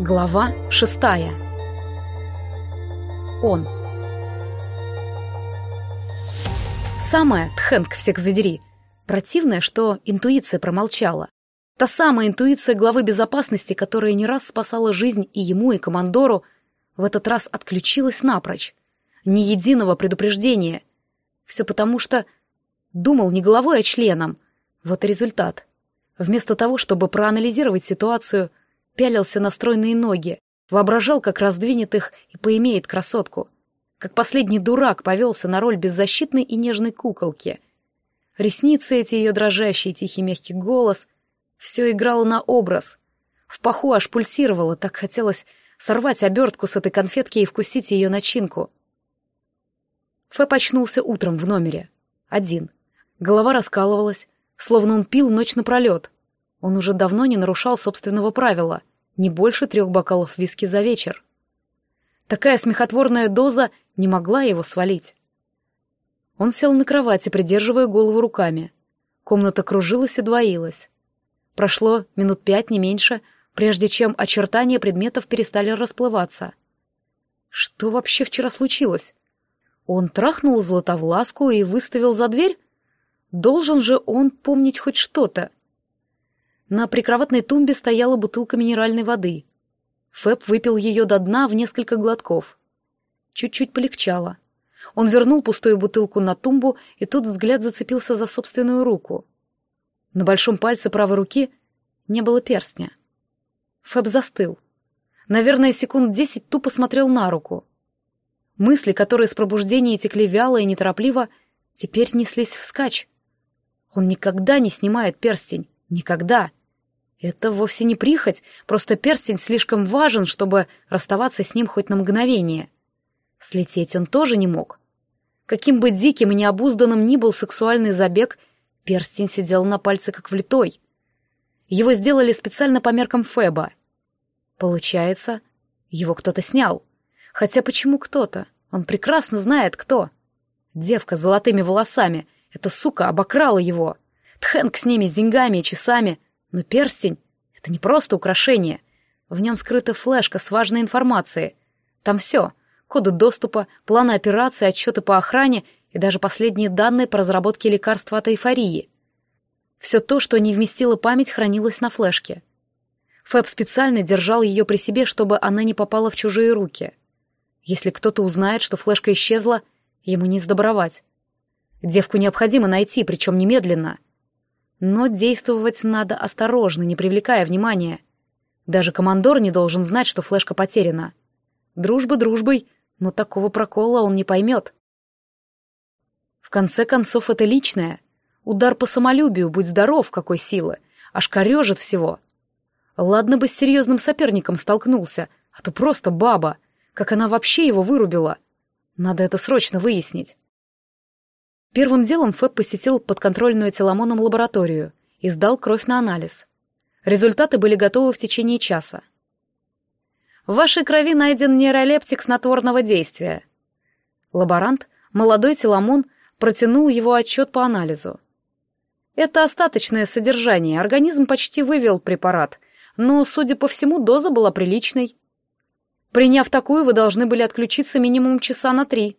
Глава шестая. Он. Самое, Тхэнк, всех задери. Противное, что интуиция промолчала. Та самая интуиция главы безопасности, которая не раз спасала жизнь и ему, и командору, в этот раз отключилась напрочь. Ни единого предупреждения. Все потому, что думал не головой, а членом. Вот и результат. Вместо того, чтобы проанализировать ситуацию, пялился на стройные ноги, воображал, как раздвинет их и поимеет красотку. Как последний дурак повелся на роль беззащитной и нежной куколки. Ресницы эти ее дрожащий тихий мягкий голос — все играло на образ. В паху аж пульсировало, так хотелось сорвать обертку с этой конфетки и вкусить ее начинку. Фэп очнулся утром в номере. Один. Голова раскалывалась, словно он пил ночь напролет. Он уже давно не нарушал собственного правила — не больше трех бокалов виски за вечер. Такая смехотворная доза не могла его свалить. Он сел на кровати, придерживая голову руками. Комната кружилась и двоилась. Прошло минут пять, не меньше, прежде чем очертания предметов перестали расплываться. Что вообще вчера случилось? Он трахнул Златовласку и выставил за дверь? Должен же он помнить хоть что-то. На прикроватной тумбе стояла бутылка минеральной воды. Фэб выпил ее до дна в несколько глотков. Чуть-чуть полегчало. Он вернул пустую бутылку на тумбу, и тут взгляд зацепился за собственную руку. На большом пальце правой руки не было перстня. Фэб застыл. Наверное, секунд десять тупо смотрел на руку. Мысли, которые с пробуждения текли вяло и неторопливо, теперь неслись вскачь. Он никогда не снимает перстень. Никогда. Это вовсе не прихоть, просто перстень слишком важен, чтобы расставаться с ним хоть на мгновение. Слететь он тоже не мог. Каким бы диким и необузданным ни был сексуальный забег, перстень сидел на пальце как влитой. Его сделали специально по меркам Феба. Получается, его кто-то снял. Хотя почему кто-то? Он прекрасно знает, кто. Девка с золотыми волосами. Эта сука обокрала его. Тхэнк с ними, с деньгами и часами. Но перстень — это не просто украшение. В нем скрыта флешка с важной информацией. Там все — коды доступа, планы операции, отчеты по охране и даже последние данные по разработке лекарства от эйфории. Все то, что не вместила память, хранилось на флешке. Фэб специально держал ее при себе, чтобы она не попала в чужие руки. Если кто-то узнает, что флешка исчезла, ему не сдобровать. Девку необходимо найти, причем немедленно. Но действовать надо осторожно, не привлекая внимания. Даже командор не должен знать, что флешка потеряна. Дружба дружбой, но такого прокола он не поймет. В конце концов, это личное. Удар по самолюбию, будь здоров, какой силы. Аж корежит всего. Ладно бы с серьезным соперником столкнулся, а то просто баба. Как она вообще его вырубила? Надо это срочно выяснить. Первым делом Фэб посетил подконтрольную Теламоном лабораторию и сдал кровь на анализ. Результаты были готовы в течение часа. В вашей крови найден нейролептик снотворного действия. Лаборант, молодой Теламон, протянул его отчет по анализу. Это остаточное содержание, организм почти вывел препарат, но, судя по всему, доза была приличной. Приняв такую, вы должны были отключиться минимум часа на три.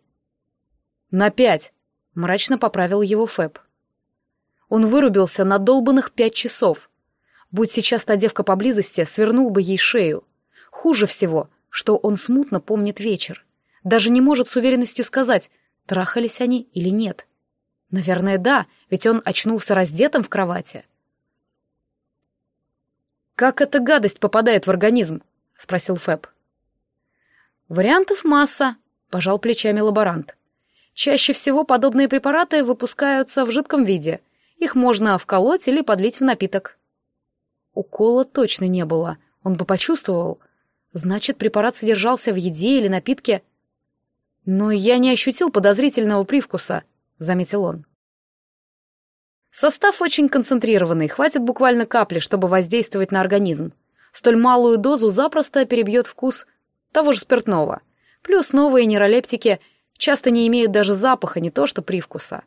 На пять, Мрачно поправил его Фэб. Он вырубился на долбанных пять часов. Будь сейчас та девка поблизости, свернул бы ей шею. Хуже всего, что он смутно помнит вечер. Даже не может с уверенностью сказать, трахались они или нет. Наверное, да, ведь он очнулся раздетым в кровати. «Как эта гадость попадает в организм?» — спросил Фэб. «Вариантов масса», — пожал плечами лаборант. Чаще всего подобные препараты выпускаются в жидком виде. Их можно вколоть или подлить в напиток. Укола точно не было, он бы почувствовал. Значит, препарат содержался в еде или напитке. Но я не ощутил подозрительного привкуса, заметил он. Состав очень концентрированный, хватит буквально капли, чтобы воздействовать на организм. Столь малую дозу запросто перебьет вкус того же спиртного. Плюс новые нейролептики — часто не имеют даже запаха, не то что привкуса.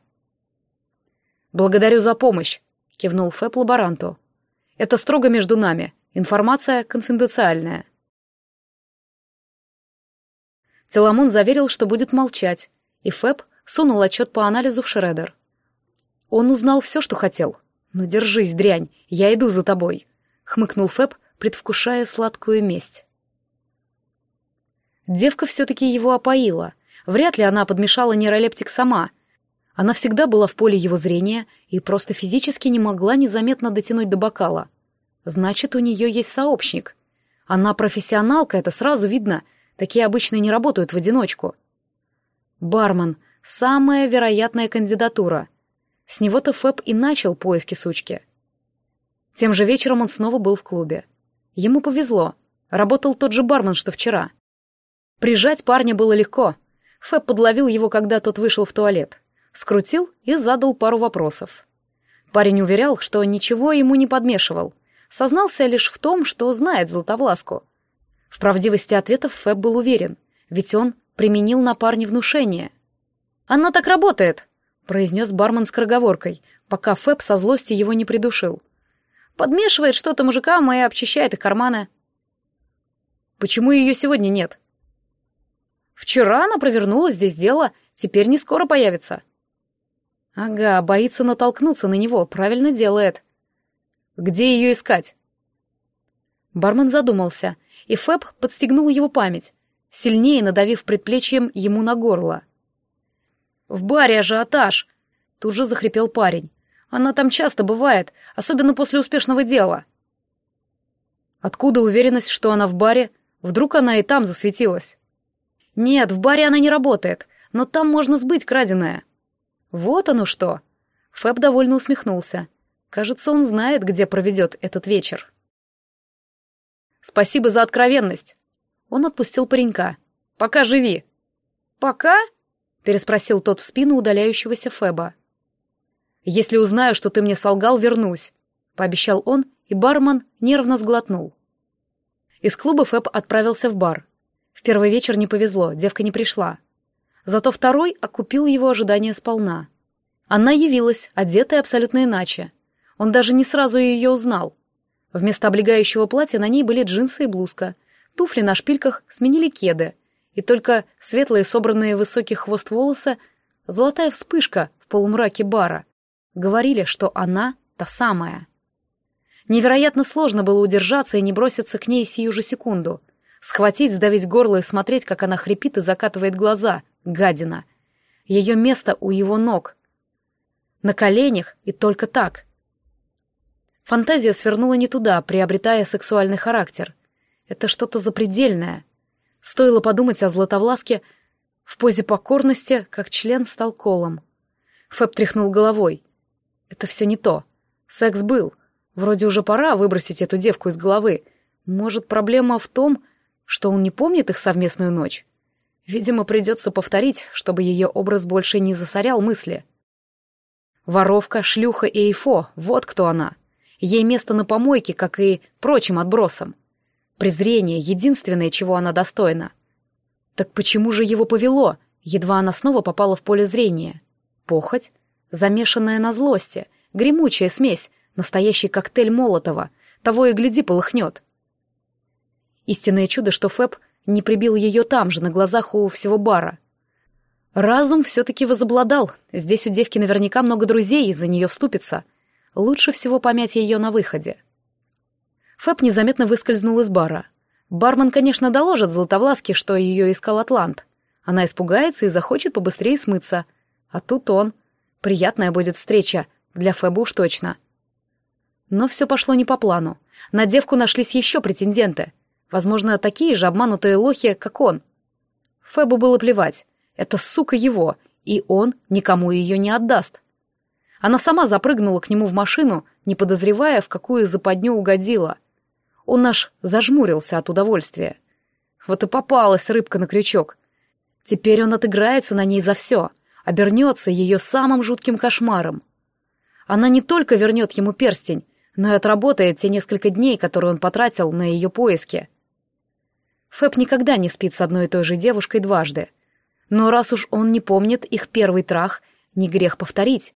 «Благодарю за помощь», — кивнул Фэб лаборанту. «Это строго между нами. Информация конфиденциальная». Теламон заверил, что будет молчать, и Фэб сунул отчет по анализу в Шредер. Он узнал все, что хотел. «Ну держись, дрянь, я иду за тобой», — хмыкнул Фэб, предвкушая сладкую месть. Девка все-таки его опоила. Вряд ли она подмешала нейролептик сама. Она всегда была в поле его зрения и просто физически не могла незаметно дотянуть до бокала. Значит, у нее есть сообщник. Она профессионалка, это сразу видно. Такие обычно не работают в одиночку. Бармен — самая вероятная кандидатура. С него-то Фэб и начал поиски сучки. Тем же вечером он снова был в клубе. Ему повезло. Работал тот же бармен, что вчера. Прижать парня было легко. Фэб подловил его, когда тот вышел в туалет. Скрутил и задал пару вопросов. Парень уверял, что ничего ему не подмешивал. Сознался лишь в том, что знает Златовласку. В правдивости ответов Фэб был уверен, ведь он применил на парне внушение. «Она так работает», — произнес бармен с скороговоркой, пока Фэб со злости его не придушил. «Подмешивает что-то мужикам и обчищает их карманы». «Почему ее сегодня нет?» «Вчера она провернула здесь дело, теперь не скоро появится». «Ага, боится натолкнуться на него, правильно делает». «Где ее искать?» Бармен задумался, и Фэб подстегнул его память сильнее надавив предплечьем ему на горло. «В баре ажиотаж!» — тут же захрипел парень. «Она там часто бывает, особенно после успешного дела». «Откуда уверенность, что она в баре? Вдруг она и там засветилась?» «Нет, в баре она не работает, но там можно сбыть краденое». «Вот оно что!» Фэб довольно усмехнулся. Кажется, он знает, где проведет этот вечер. «Спасибо за откровенность», он отпустил паренька. «Пока живи». «Пока?» — переспросил тот в спину удаляющегося Феба. «Если узнаю, что ты мне солгал, вернусь», — пообещал он, и бармен нервно сглотнул. Из клуба Фэб отправился в бар. В первый вечер не повезло, девка не пришла. Зато второй окупил его ожидания сполна. Она явилась, одетая абсолютно иначе. Он даже не сразу ее узнал. Вместо облегающего платья на ней были джинсы и блузка — Туфли на шпильках сменили кеды, и только светлые собранные высокий хвост волосы, золотая вспышка в полумраке бара, говорили, что она та самая. Невероятно сложно было удержаться и не броситься к ней сию же секунду. Схватить, сдавить горло и смотреть, как она хрипит и закатывает глаза. Гадина. Ее место у его ног. На коленях и только так. Фантазия свернула не туда, приобретая сексуальный характер. Это что-то запредельное. Стоило подумать о Златовласке в позе покорности, как член стал колом. Фэб тряхнул головой. Это все не то. Секс был. Вроде уже пора выбросить эту девку из головы. Может, проблема в том, что он не помнит их совместную ночь? Видимо, придется повторить, чтобы ее образ больше не засорял мысли. Воровка, шлюха и эйфо — вот кто она. Ей место на помойке, как и прочим отбросам. Презрение — единственное, чего она достойна. Так почему же его повело, едва она снова попала в поле зрения? Похоть, замешанная на злости, гремучая смесь, настоящий коктейль Молотова, того и гляди полыхнет. Истинное чудо, что Фэб не прибил ее там же, на глазах у всего бара. Разум все-таки возобладал, здесь у девки наверняка много друзей, и за нее вступится. Лучше всего помять ее на выходе. Фэб незаметно выскользнул из бара. Бармен, конечно, доложит Златовласке, что ее искал Атлант. Она испугается и захочет побыстрее смыться. А тут он. Приятная будет встреча, для Фэба уж точно. Но все пошло не по плану. На девку нашлись еще претенденты. Возможно, такие же обманутые лохи, как он. Фэбу было плевать. Это сука его, и он никому ее не отдаст. Она сама запрыгнула к нему в машину, не подозревая, в какую западню угодила — он аж зажмурился от удовольствия. Вот и попалась рыбка на крючок. Теперь он отыграется на ней за все, обернется ее самым жутким кошмаром. Она не только вернет ему перстень, но и отработает те несколько дней, которые он потратил на ее поиски. Фэб никогда не спит с одной и той же девушкой дважды. Но раз уж он не помнит их первый трах, не грех повторить.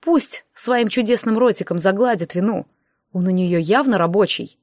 Пусть своим чудесным ротиком загладит вину. Он у нее явно рабочий.